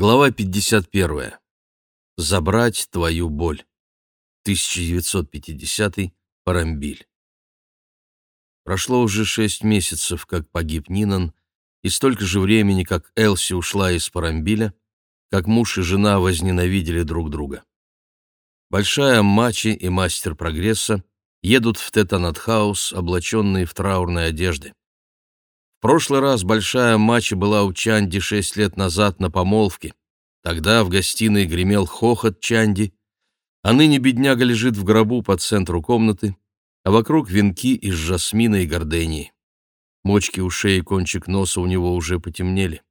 Глава 51. Забрать твою боль. 1950. Парамбиль. Прошло уже шесть месяцев, как погиб Нинан, и столько же времени, как Элси ушла из Парамбиля, как муж и жена возненавидели друг друга. Большая Аммачи и мастер прогресса едут в Тетанат-хаус, облаченные в траурные одежды. В прошлый раз большая матча была у Чанди шесть лет назад на помолвке. Тогда в гостиной гремел хохот Чанди, а ныне бедняга лежит в гробу по центру комнаты, а вокруг венки из жасмина и гордении. Мочки ушей и кончик носа у него уже потемнели.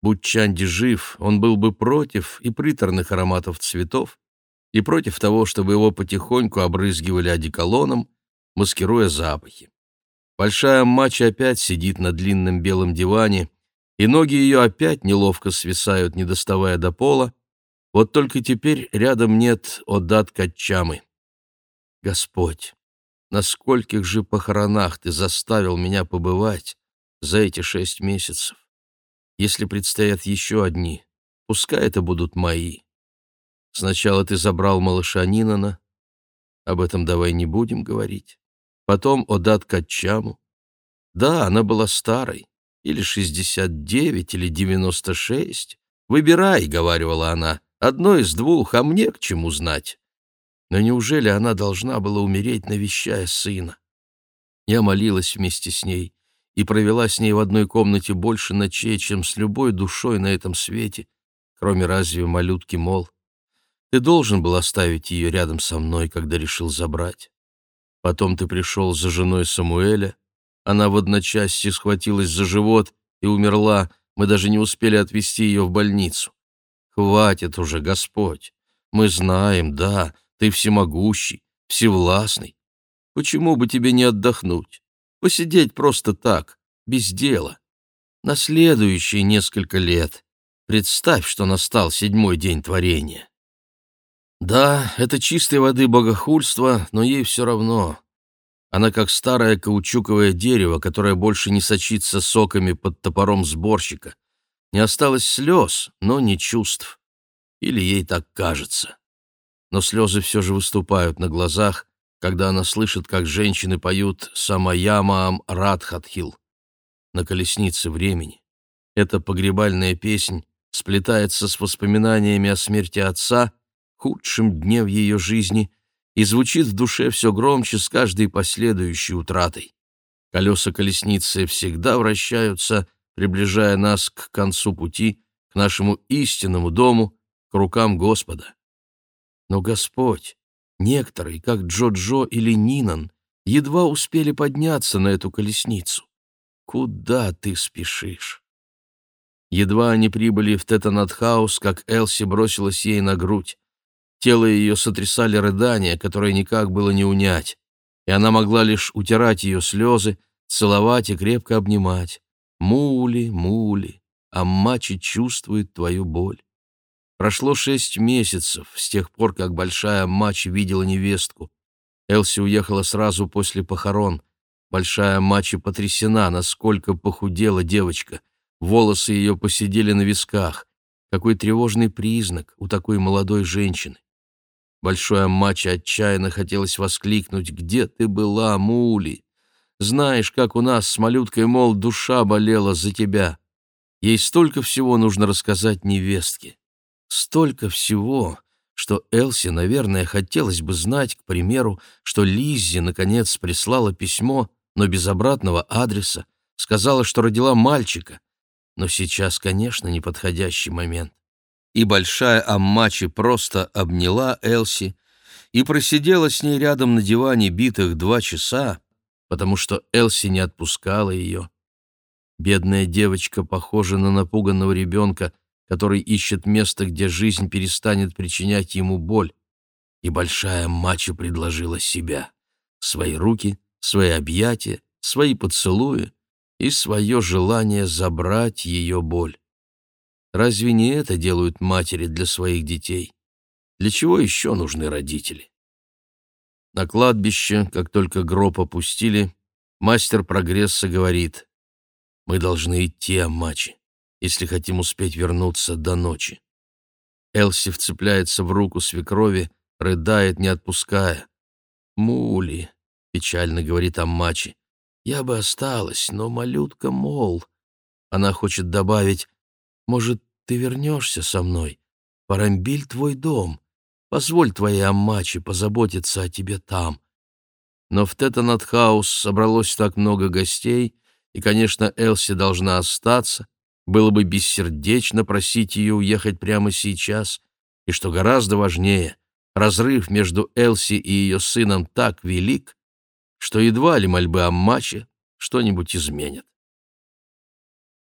Будь Чанди жив, он был бы против и приторных ароматов цветов, и против того, чтобы его потихоньку обрызгивали одеколоном, маскируя запахи. Большая мача опять сидит на длинном белом диване, и ноги ее опять неловко свисают, не доставая до пола. Вот только теперь рядом нет Одат Качамы. Господь, на скольких же похоронах ты заставил меня побывать за эти шесть месяцев? Если предстоят еще одни, пускай это будут мои. Сначала ты забрал малыша Нинана, об этом давай не будем говорить потом Одат Качаму. Да, она была старой, или 69, или 96. «Выбирай», — говорила она, — «одно из двух, а мне к чему знать». Но неужели она должна была умереть, навещая сына? Я молилась вместе с ней и провела с ней в одной комнате больше ночей, чем с любой душой на этом свете, кроме разве малютки Мол. Ты должен был оставить ее рядом со мной, когда решил забрать. Потом ты пришел за женой Самуэля. Она в одночасье схватилась за живот и умерла. Мы даже не успели отвезти ее в больницу. Хватит уже, Господь. Мы знаем, да, ты всемогущий, всевластный. Почему бы тебе не отдохнуть? Посидеть просто так, без дела. На следующие несколько лет. Представь, что настал седьмой день творения. Да, это чистой воды богохульство, но ей все равно. Она как старое каучуковое дерево, которое больше не сочится соками под топором сборщика. Не осталось слез, но не чувств. Или ей так кажется. Но слезы все же выступают на глазах, когда она слышит, как женщины поют «Самаямаам Радхатхил» на колеснице времени. Эта погребальная песнь сплетается с воспоминаниями о смерти отца — худшем дне в ее жизни и звучит в душе все громче с каждой последующей утратой. Колеса колесницы всегда вращаются, приближая нас к концу пути, к нашему истинному дому, к рукам Господа. Но Господь, некоторые, как Джо-Джо или Нинан, едва успели подняться на эту колесницу. Куда ты спешишь? Едва они прибыли в Тетанатхаус, как Элси бросилась ей на грудь. Тело ее сотрясали рыдания, которые никак было не унять, и она могла лишь утирать ее слезы, целовать и крепко обнимать. «Мули, мули, а мачи чувствует твою боль». Прошло шесть месяцев с тех пор, как большая мачи видела невестку. Элси уехала сразу после похорон. Большая мачи потрясена, насколько похудела девочка. Волосы ее посидели на висках. Какой тревожный признак у такой молодой женщины. Большой Аммаче отчаянно хотелось воскликнуть «Где ты была, Мули? Знаешь, как у нас с малюткой, мол, душа болела за тебя. Ей столько всего нужно рассказать невестке. Столько всего, что Элси, наверное, хотелось бы знать, к примеру, что Лиззи, наконец, прислала письмо, но без обратного адреса, сказала, что родила мальчика. Но сейчас, конечно, неподходящий момент и большая Аммачи просто обняла Элси и просидела с ней рядом на диване битых два часа, потому что Элси не отпускала ее. Бедная девочка похожа на напуганного ребенка, который ищет место, где жизнь перестанет причинять ему боль. И большая Мачо предложила себя, свои руки, свои объятия, свои поцелуи и свое желание забрать ее боль. Разве не это делают матери для своих детей? Для чего еще нужны родители? На кладбище, как только гроб опустили, мастер прогресса говорит, «Мы должны идти, Амачи. если хотим успеть вернуться до ночи. Элси вцепляется в руку свекрови, рыдает, не отпуская. «Мули», — печально говорит Аммачи, — «я бы осталась, но малютка, мол...» Она хочет добавить, «Может, ты вернешься со мной? Парамбиль — твой дом. Позволь твоей Аммачи позаботиться о тебе там». Но в Тетанатхаус собралось так много гостей, и, конечно, Элси должна остаться, было бы бессердечно просить ее уехать прямо сейчас, и, что гораздо важнее, разрыв между Элси и ее сыном так велик, что едва ли мольбы о что-нибудь изменят.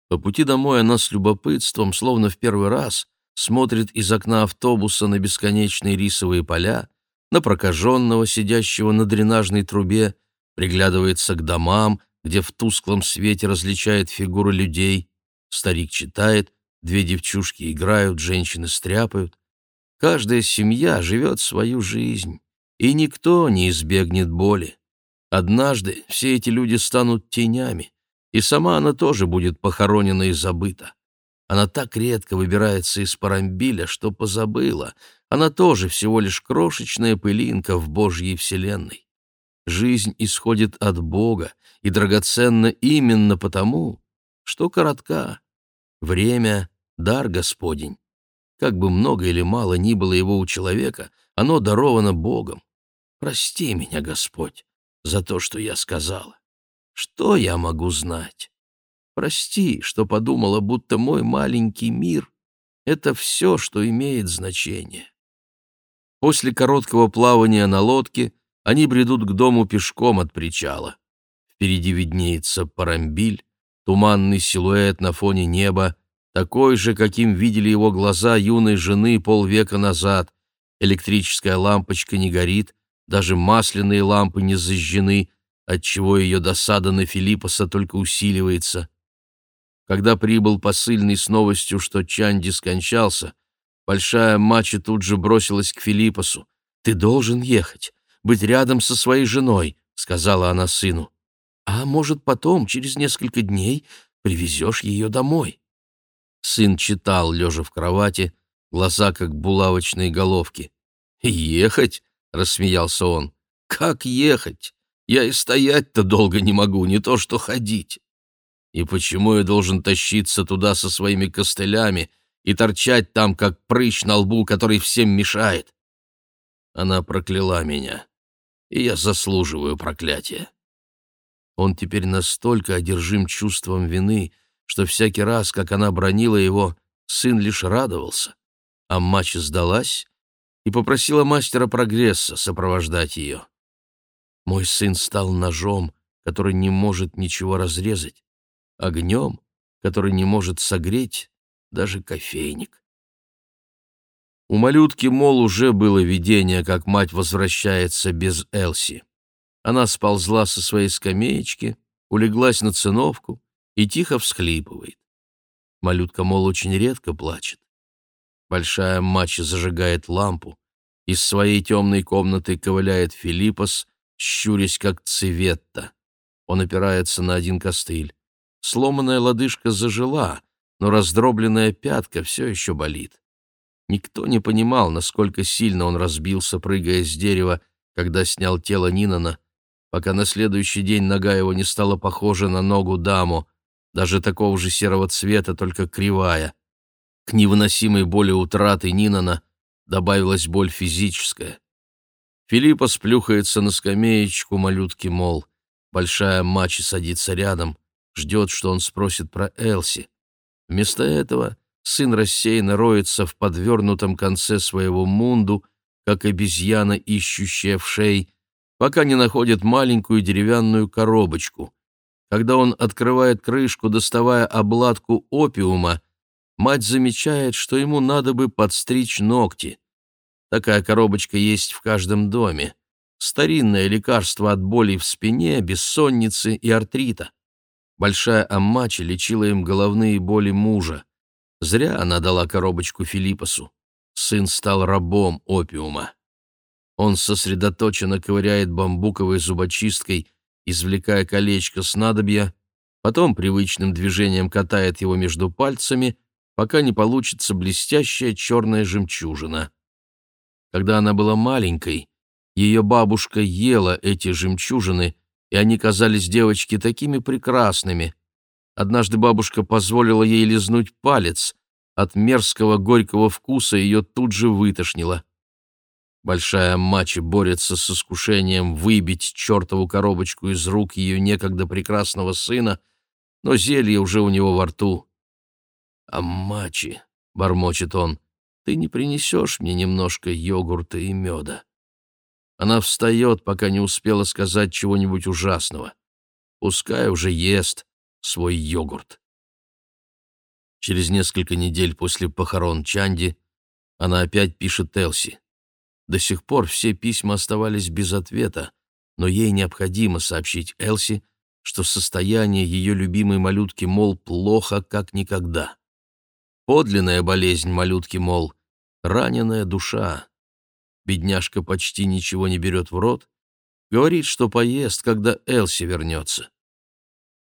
По пути домой она с любопытством, словно в первый раз, смотрит из окна автобуса на бесконечные рисовые поля, на прокаженного, сидящего на дренажной трубе, приглядывается к домам, где в тусклом свете различает фигуры людей, Старик читает, две девчушки играют, женщины стряпают. Каждая семья живет свою жизнь, и никто не избегнет боли. Однажды все эти люди станут тенями, и сама она тоже будет похоронена и забыта. Она так редко выбирается из Парамбиля, что позабыла. Она тоже всего лишь крошечная пылинка в Божьей вселенной. Жизнь исходит от Бога и драгоценна именно потому, что коротка. Время — дар Господень. Как бы много или мало ни было его у человека, оно даровано Богом. Прости меня, Господь, за то, что я сказала. Что я могу знать? Прости, что подумала, будто мой маленький мир — это все, что имеет значение. После короткого плавания на лодке они бредут к дому пешком от причала. Впереди виднеется парамбиль, туманный силуэт на фоне неба, такой же, каким видели его глаза юной жены полвека назад. Электрическая лампочка не горит, даже масляные лампы не зажжены, отчего ее досада на Филиппоса только усиливается. Когда прибыл посыльный с новостью, что Чанди скончался, большая мача тут же бросилась к Филиппосу. «Ты должен ехать, быть рядом со своей женой», — сказала она сыну. А может, потом, через несколько дней, привезешь ее домой. Сын читал, лежа в кровати, глаза как булавочные головки. «Ехать?» — рассмеялся он. «Как ехать? Я и стоять-то долго не могу, не то что ходить. И почему я должен тащиться туда со своими костылями и торчать там, как прыщ на лбу, который всем мешает?» Она прокляла меня, и я заслуживаю проклятия. Он теперь настолько одержим чувством вины, что всякий раз, как она бронила его, сын лишь радовался. А мать сдалась и попросила мастера прогресса сопровождать ее. Мой сын стал ножом, который не может ничего разрезать, огнем, который не может согреть даже кофейник. У малютки, мол, уже было видение, как мать возвращается без Элси. Она сползла со своей скамеечки, улеглась на циновку и тихо всхлипывает. Малютка, мол, очень редко плачет. Большая мача зажигает лампу. Из своей темной комнаты ковыляет Филиппос, щурясь как цветта. Он опирается на один костыль. Сломанная лодыжка зажила, но раздробленная пятка все еще болит. Никто не понимал, насколько сильно он разбился, прыгая с дерева, когда снял тело Нинана, пока на следующий день нога его не стала похожа на ногу даму, даже такого же серого цвета, только кривая. К невыносимой боли утраты Нинана добавилась боль физическая. Филиппа сплюхается на скамеечку малютки, мол, большая мачи садится рядом, ждет, что он спросит про Элси. Вместо этого сын рассеянно роется в подвернутом конце своего мунду, как обезьяна, ищущая в шей, пока не находит маленькую деревянную коробочку. Когда он открывает крышку, доставая обладку опиума, мать замечает, что ему надо бы подстричь ногти. Такая коробочка есть в каждом доме. Старинное лекарство от болей в спине, бессонницы и артрита. Большая Аммачи лечила им головные боли мужа. Зря она дала коробочку Филиппосу. Сын стал рабом опиума. Он сосредоточенно ковыряет бамбуковой зубочисткой, извлекая колечко снадобья, потом привычным движением катает его между пальцами, пока не получится блестящая черная жемчужина. Когда она была маленькой, ее бабушка ела эти жемчужины, и они казались девочке такими прекрасными. Однажды бабушка позволила ей лизнуть палец. От мерзкого горького вкуса ее тут же вытошнило. Большая мачи борется с искушением выбить чертову коробочку из рук ее некогда прекрасного сына, но зелье уже у него во рту. «Аммачи», — бормочет он, — «ты не принесешь мне немножко йогурта и меда?» Она встает, пока не успела сказать чего-нибудь ужасного. Пускай уже ест свой йогурт. Через несколько недель после похорон Чанди она опять пишет Элси. До сих пор все письма оставались без ответа, но ей необходимо сообщить Элси, что состояние ее любимой малютки Мол плохо, как никогда. Подлинная болезнь малютки Мол — раненая душа, Бедняжка почти ничего не берет в рот. Говорит, что поест, когда Элси вернется.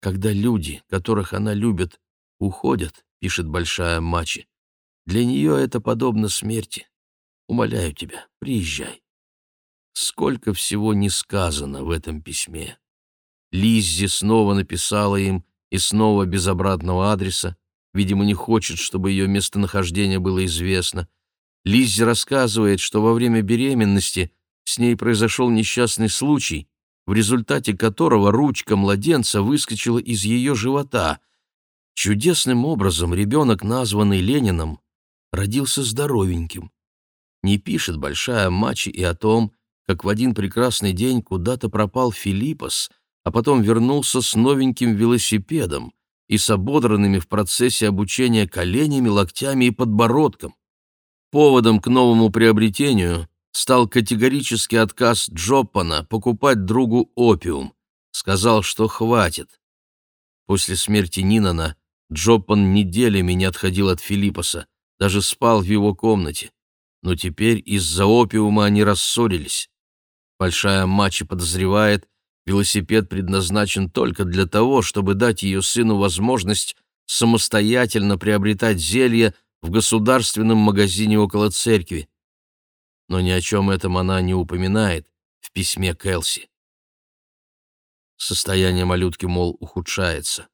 Когда люди, которых она любит, уходят, пишет Большая Мачи, для нее это подобно смерти. Умоляю тебя, приезжай. Сколько всего не сказано в этом письме. Лиззи снова написала им и снова без обратного адреса. Видимо, не хочет, чтобы ее местонахождение было известно — Лиззи рассказывает, что во время беременности с ней произошел несчастный случай, в результате которого ручка младенца выскочила из ее живота. Чудесным образом ребенок, названный Лениным, родился здоровеньким. Не пишет большая Мачи и о том, как в один прекрасный день куда-то пропал Филиппос, а потом вернулся с новеньким велосипедом и с ободранными в процессе обучения коленями, локтями и подбородком. Поводом к новому приобретению стал категорический отказ Джоппана покупать другу опиум. Сказал, что хватит. После смерти Нинана Джоппан неделями не отходил от Филиппоса, даже спал в его комнате. Но теперь из-за опиума они рассорились. Большая Мачи подозревает, велосипед предназначен только для того, чтобы дать ее сыну возможность самостоятельно приобретать зелья, в государственном магазине около церкви. Но ни о чем этом она не упоминает в письме Кэлси. Состояние малютки, мол, ухудшается.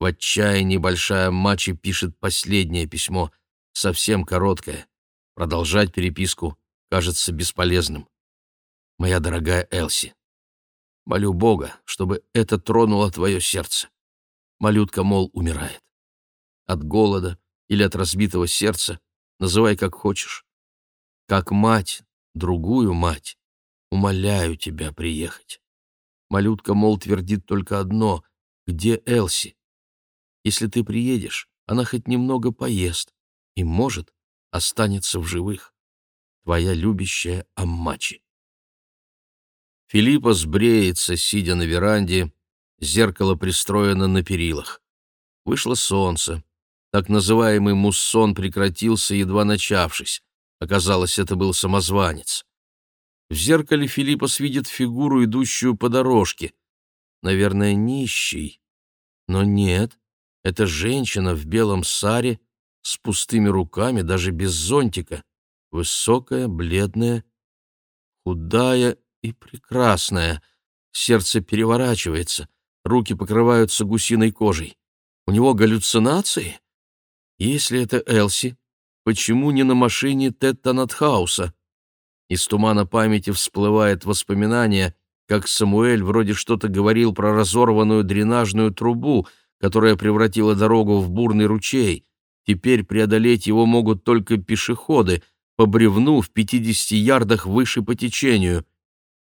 В отчаянии большая Мачи пишет последнее письмо, совсем короткое. Продолжать переписку кажется бесполезным. Моя дорогая Элси, молю Бога, чтобы это тронуло твое сердце. Малютка, мол, умирает. От голода, или от разбитого сердца, называй как хочешь. Как мать, другую мать, умоляю тебя приехать. Малютка, мол, твердит только одно — где Элси? Если ты приедешь, она хоть немного поест и, может, останется в живых. Твоя любящая Аммачи. Филиппа сбреется, сидя на веранде, зеркало пристроено на перилах. Вышло солнце, так называемый муссон прекратился, едва начавшись. Оказалось, это был самозванец. В зеркале Филиппос видит фигуру, идущую по дорожке. Наверное, нищий. Но нет, это женщина в белом саре, с пустыми руками, даже без зонтика. Высокая, бледная, худая и прекрасная. Сердце переворачивается, руки покрываются гусиной кожей. У него галлюцинации? Если это Элси, почему не на машине Тетта Натхауса? Из тумана памяти всплывает воспоминание, как Самуэль вроде что-то говорил про разорванную дренажную трубу, которая превратила дорогу в бурный ручей. Теперь преодолеть его могут только пешеходы, по бревну в 50 ярдах выше по течению.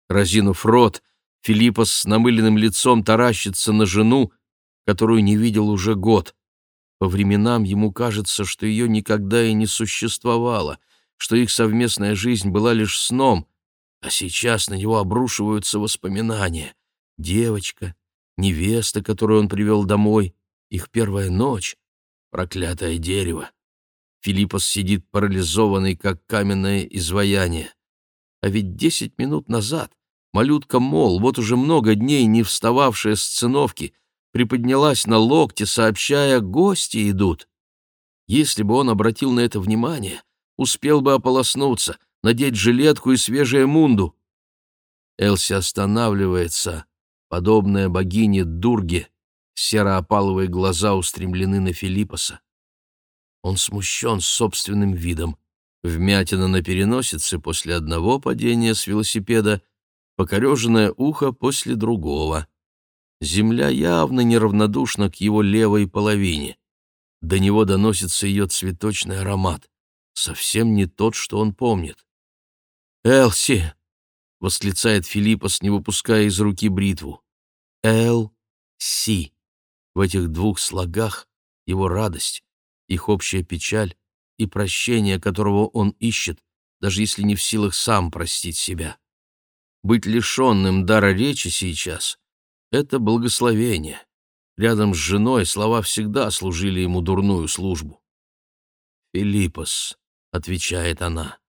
Разинув рот, Филиппос с намыленным лицом таращится на жену, которую не видел уже год. По временам ему кажется, что ее никогда и не существовало, что их совместная жизнь была лишь сном, а сейчас на него обрушиваются воспоминания. Девочка, невеста, которую он привел домой, их первая ночь, проклятое дерево. Филиппос сидит парализованный, как каменное изваяние. А ведь десять минут назад малютка Мол, вот уже много дней не встававшая с циновки, приподнялась на локте, сообщая «гости идут». Если бы он обратил на это внимание, успел бы ополоснуться, надеть жилетку и свежее мунду. Элси останавливается, подобная богине Дурге, серо-опаловые глаза устремлены на Филиппоса. Он смущен собственным видом. Вмятина на переносице после одного падения с велосипеда, покореженное ухо после другого. Земля явно неравнодушна к его левой половине. До него доносится ее цветочный аромат, совсем не тот, что он помнит. «Элси!» — восклицает Филиппос, не выпуская из руки бритву. «Эл-Си». В этих двух слогах его радость, их общая печаль и прощение, которого он ищет, даже если не в силах сам простить себя. Быть лишенным дара речи сейчас — это благословение. Рядом с женой слова всегда служили ему дурную службу. «Филиппос», — отвечает она.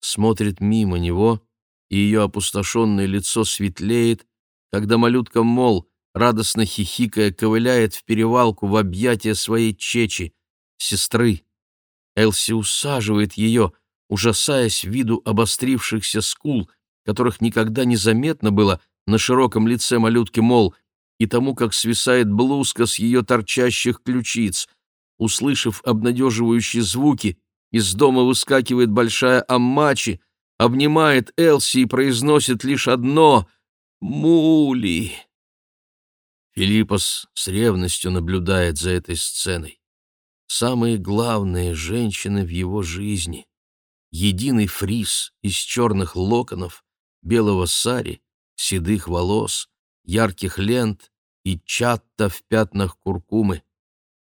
Смотрит мимо него, и ее опустошенное лицо светлеет, когда малютка Мол, радостно хихикая, ковыляет в перевалку в объятия своей чечи, сестры. Элси усаживает ее, ужасаясь виду обострившихся скул, которых никогда не заметно было на широком лице малютки Мол, и тому, как свисает блузка с ее торчащих ключиц. Услышав обнадеживающие звуки, из дома выскакивает большая Аммачи, обнимает Элси и произносит лишь одно «Мули». Филиппос с ревностью наблюдает за этой сценой. Самые главные женщины в его жизни. Единый фриз из черных локонов, белого сари, седых волос, ярких лент и чатта в пятнах куркумы.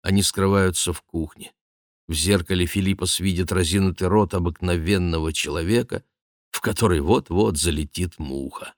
Они скрываются в кухне. В зеркале Филиппос видит разинутый рот обыкновенного человека, в который вот-вот залетит муха.